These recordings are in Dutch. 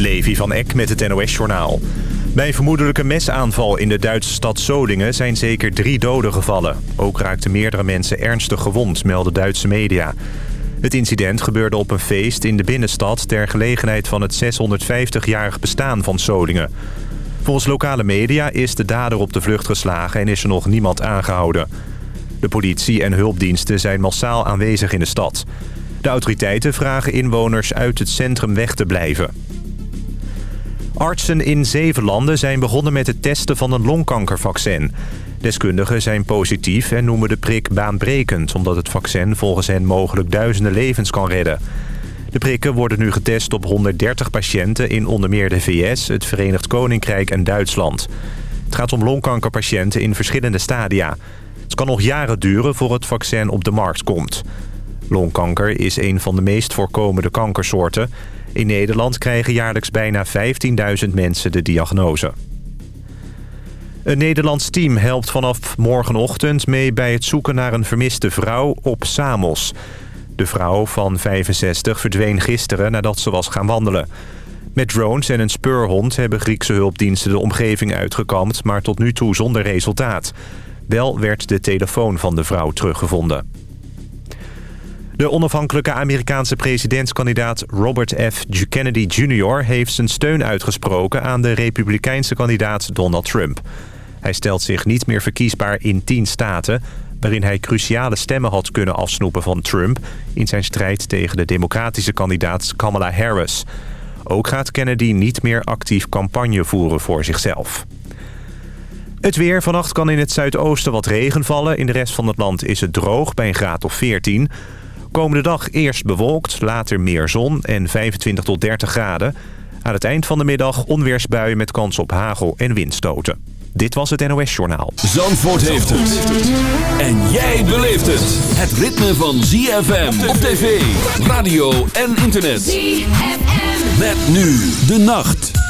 Levi van Eck met het NOS-journaal. Bij een vermoedelijke mesaanval in de Duitse stad Solingen zijn zeker drie doden gevallen. Ook raakten meerdere mensen ernstig gewond, melden Duitse media. Het incident gebeurde op een feest in de binnenstad... ter gelegenheid van het 650-jarig bestaan van Solingen. Volgens lokale media is de dader op de vlucht geslagen... en is er nog niemand aangehouden. De politie en hulpdiensten zijn massaal aanwezig in de stad. De autoriteiten vragen inwoners uit het centrum weg te blijven. Artsen in zeven landen zijn begonnen met het testen van een longkankervaccin. Deskundigen zijn positief en noemen de prik baanbrekend... omdat het vaccin volgens hen mogelijk duizenden levens kan redden. De prikken worden nu getest op 130 patiënten in onder meer de VS, het Verenigd Koninkrijk en Duitsland. Het gaat om longkankerpatiënten in verschillende stadia. Het kan nog jaren duren voor het vaccin op de markt komt. Longkanker is een van de meest voorkomende kankersoorten. In Nederland krijgen jaarlijks bijna 15.000 mensen de diagnose. Een Nederlands team helpt vanaf morgenochtend mee bij het zoeken naar een vermiste vrouw op Samos. De vrouw van 65 verdween gisteren nadat ze was gaan wandelen. Met drones en een speurhond hebben Griekse hulpdiensten de omgeving uitgekampt... maar tot nu toe zonder resultaat. Wel werd de telefoon van de vrouw teruggevonden. De onafhankelijke Amerikaanse presidentskandidaat Robert F. Kennedy Jr. heeft zijn steun uitgesproken aan de republikeinse kandidaat Donald Trump. Hij stelt zich niet meer verkiesbaar in tien staten... waarin hij cruciale stemmen had kunnen afsnoepen van Trump... in zijn strijd tegen de democratische kandidaat Kamala Harris. Ook gaat Kennedy niet meer actief campagne voeren voor zichzelf. Het weer. Vannacht kan in het zuidoosten wat regen vallen. In de rest van het land is het droog bij een graad of 14. Komende dag eerst bewolkt, later meer zon en 25 tot 30 graden. Aan het eind van de middag onweersbuien met kans op hagel en windstoten. Dit was het NOS Journaal. Zandvoort heeft het. En jij beleeft het. Het ritme van ZFM op tv, radio en internet. ZFM. Met nu de nacht.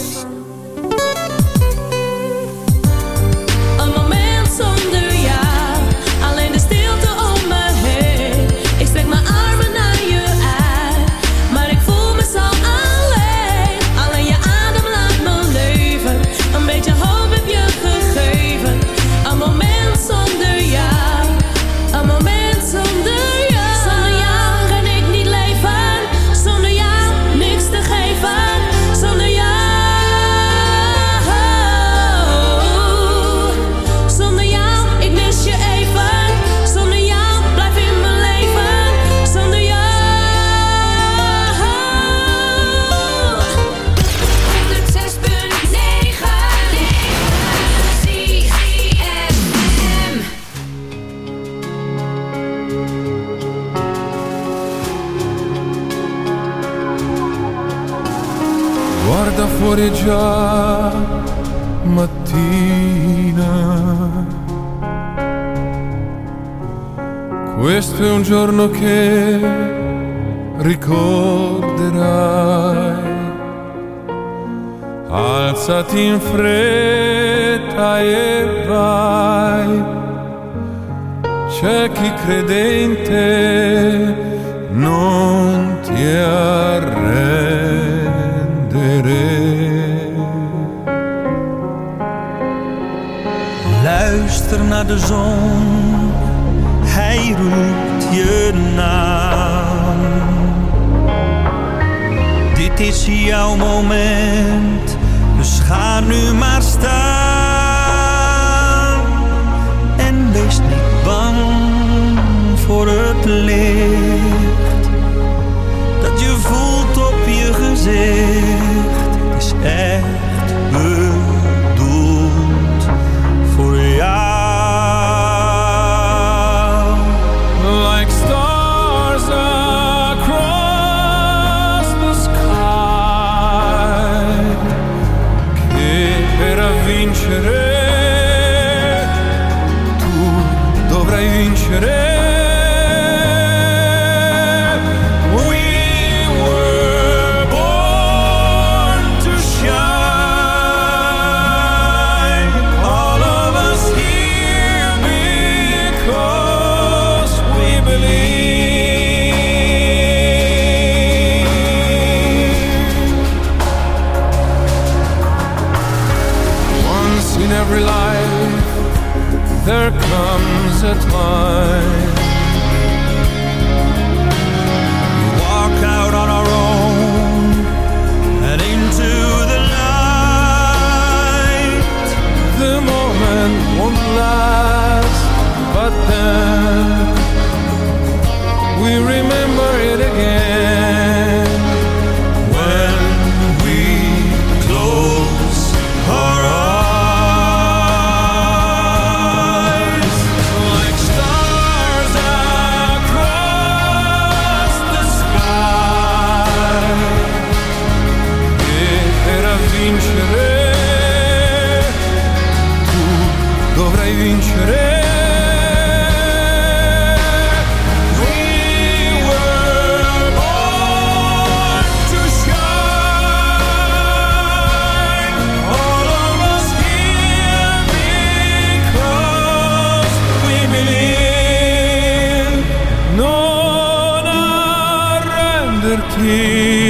sorrir.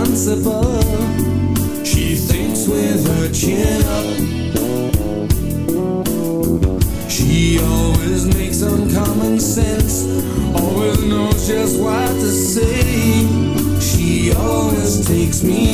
once above. She thinks with her chin up. She always makes common sense, always knows just what to say. She always takes me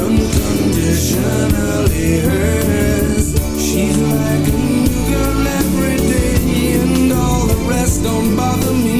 unconditionally hers. She's like a new girl every day, and all the rest don't bother me.